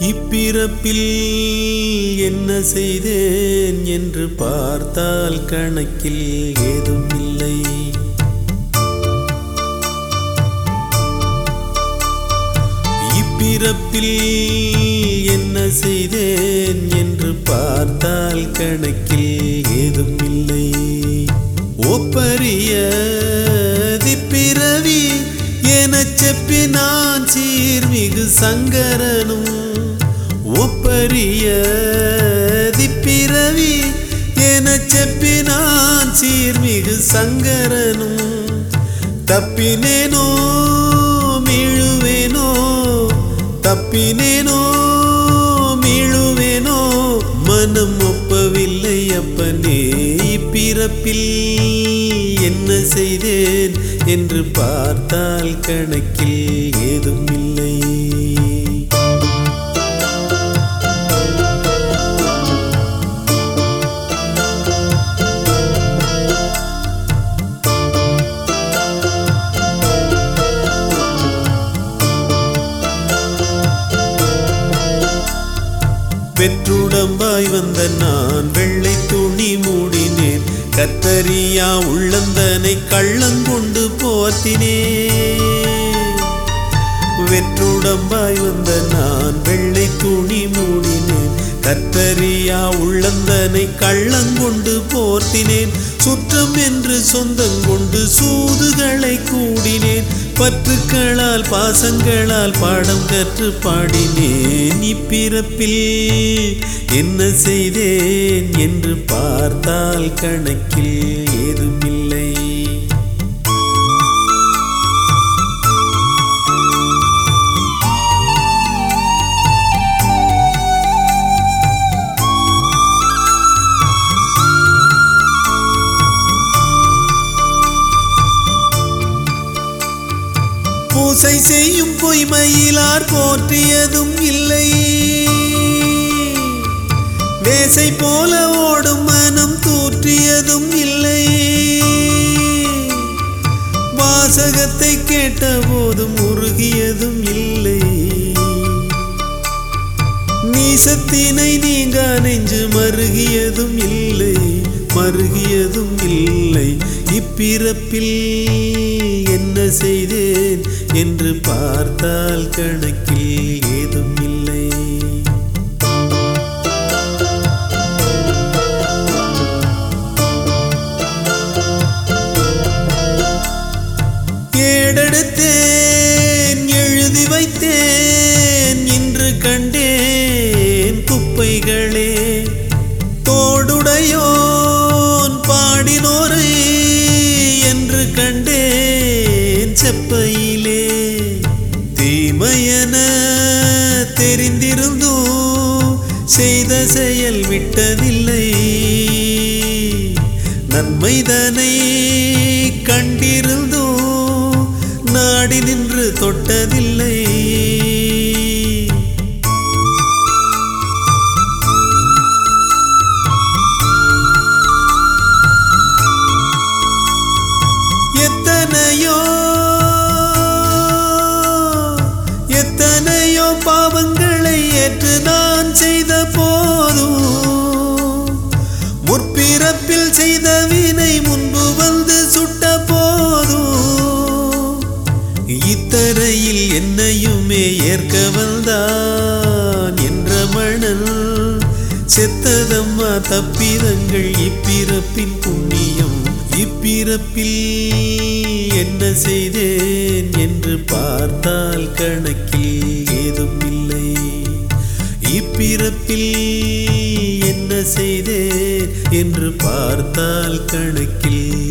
இப்பிறப்பில் என்ன செய்தேன் என்று பார்த்தால் கணக்கில் ஏதும் இல்லை இப்பிறப்பில் என்ன செய்தேன் என்று பார்த்தால் கணக்கில் ஏதும் இல்லை ஒப்பரிய திப்பிறவி எனச் செப்பினான் சீர்மிகு சங்கரனும் ஒப்பரிய திப்பிறவி எனச் செப்பினான் சீர்மிகு சங்கரனும். தப்பினேனோ மீழுவேனோ தப்பினேனோ மீழுவேனோ மனம் ஒப்பவில்லை அப்பனே இப்பிறப்பில் என்ன செய்தேன் என்று பார்த்தால் கணக்கில் ஏதும் இல்லை. பெற்றுடம்பாய் வந்த நான் வெள்ளை துணி மூடினேன். கத்தரியா உள்ளந்தனை கள்ளங்கொண்டு போத்தினே வெற்றுடம்பாய் வந்த நான் வெள்ளை துணி மூடினேன். கத்தரியா உள்ளந்தனை கள்ளங்கொண்டு போர்த்தினேன் சுற்றம் என்று சொந்தங்கொண்டு சூதுகளை கூடினேன். பற்றுக்களால் பாசங்களால் பாடம் கற்று பாடினேன் இப்பிறப்பில். என்ன செய்தேன் என்று பார்த்தால் கணக்கில் ஏதுமில்லை. பூசை செய்யும் பொய்மையிலார் போற்றியதும் இல்லை. வேசை போல ஓடும் மனம் தூற்றியதும் இல்லை. வாசகத்தை கேட்ட போதும் உருகியதும் இல்லை. நீசத்தினை நீங்க நெஞ்சு மருகியதும் இல்லை. மருகியதும் இல்லை. இப்பிறப்பில் என்ன செய்தேன்? என்று பார்த்தால் கணக்கில் ஏதும் இல்லை. ஏடெடுத்தே நெஞ்சப்பையிலே தீமையன தெரிந்திருந்தும் செய்த செயல் விட்டதில்லை. நன்மைதனை கண்டிருந்தோ நாடி நின்று தொட்டதில்லை. செய்த வினை முன்பு வந்து சுட்ட போதும். இத்தரையில் என்னையுமே ஏற்க வந்தான் என்ற மணல். செத்ததம்மா தப்பிதங்கள் இப்பிறப்பின் புண்ணியம். இப்பிறப்பில் என்ன செய்தேன் என்று பார்த்தால் கணக்கில் ஏதும் இல்லை. இப்பிறப்பில் என்ன செய்தேன் என்று பார்த்தால் கணக்கில்